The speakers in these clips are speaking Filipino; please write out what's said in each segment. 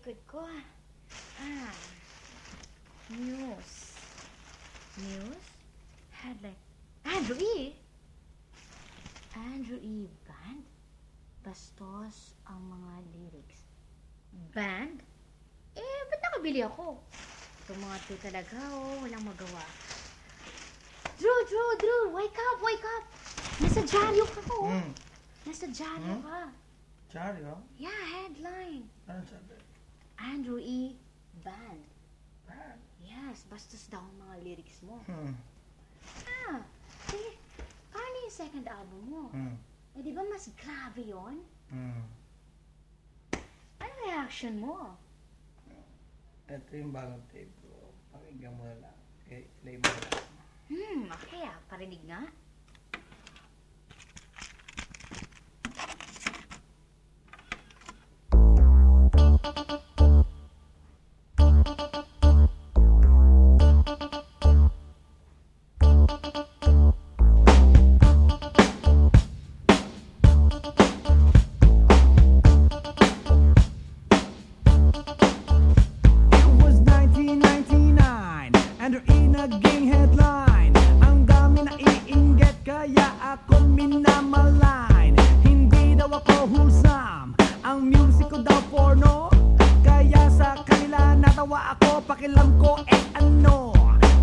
likod ko. Ah. News. News? Headline. Andrew E. Andrew E. Band? Bastos ang mga lyrics. Band? Eh, ba't nakabili ako? Itong mga talaga, oh, walang magawa. Drew, Drew, Drew, wake up, wake up! Nasa dyaryo ka, oh. Hmm. Nasa dyaryo Hmm? ka. Charyo? Yeah, headline. Ano sabi? Andrew E. Band. Bad. Yes, bastos daw ang mga lyrics mo. Hmm. Ah, eh, paano yung second album mo? Hmm. Eh, di ba mas grabe yon? Hmm. Ano reaction mo? Ito yung bagong tape ko. Pakinggan mo na lang. Okay, play mo na lang. Hmm, okay ah, parinig nga. Ang music ko daw porno Kaya sa kanila natawa ako. Pakilam ko eh ano?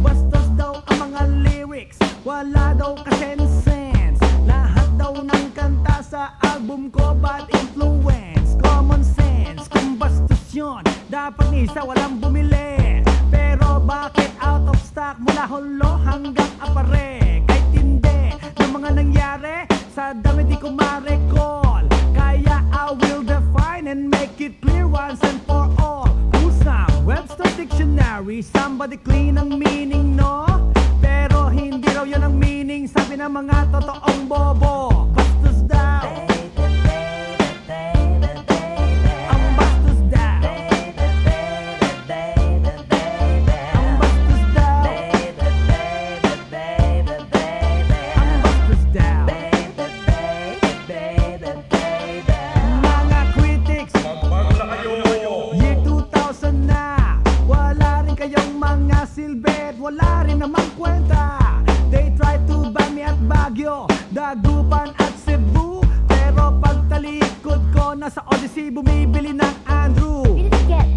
Bastos daw ang mga lyrics Wala daw kasi sense Lahat daw ng kanta sa album ko Bad influence. Common sense Kung bastos yun Dapat ni isa walang bumili. Pero bakit out of stock Mula hulo hanggang apare? Kahit hindi ng mga nangyari Sa dami di ko ma-recall Kaya I will define and make it clear once and for all. Usam, Webster Dictionary. Somebody clean ang meaning no? Pero hindi raw yun ang meaning. Sabi ng mga totoong bobo Wala rin namang kwenta. They try to ban me at Baguio Dagupan at Cebu. Pero pagtalikod ko Nasa Odyssey bumibili ng Andrew. Get?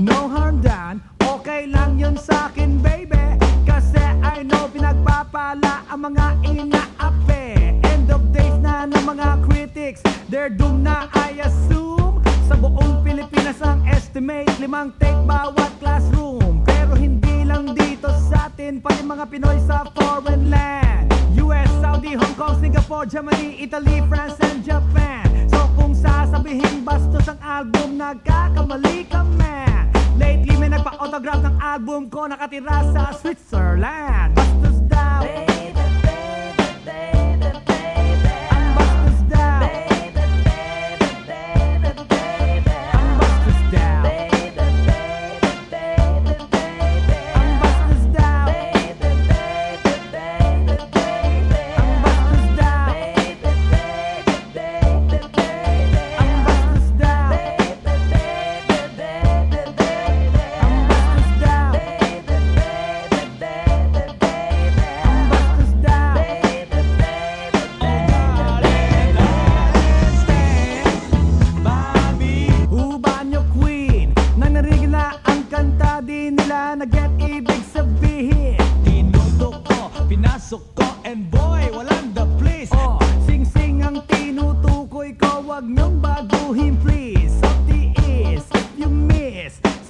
No harm done, okay lang yun sa akin baby. Kasi I know pinagpapala ang mga inaapi End of days na ng mga critics. They're doomed na I assume. Sa buong Pilipinas ang estimate Limang take bawat classroom. Pero hindi lang dito sa atin Pati mga Pinoy sa foreign land. US, Saudi, Hong Kong, Singapore, Germany, Italy, France, and Japan. So kung sasabihin bastos ang album Nagkakamali ka man. Lately may nagpa-autograph ng album ko Nakatira sa Switzerland. Bastos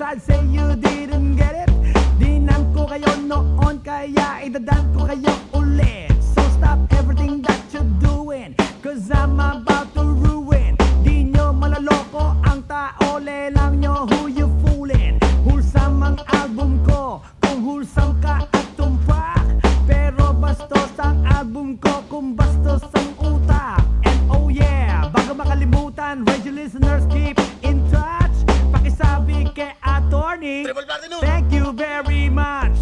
Sad say you didn't get it. Dinan ko kayo noon Kaya idadan ko kayo ulit. So stop everything that you're doing Cause I'm about to ruin. Di nyo malaloko ang tao Lelang nyo who you fooling? Hulsam ang album ko Kung hulsam ka at tumpak. Pero bastos ang album ko Kung bastos ang utak. And oh yeah, bago makalimutan Radio listeners keep in touch Pakisabi kay attorney Thank you very much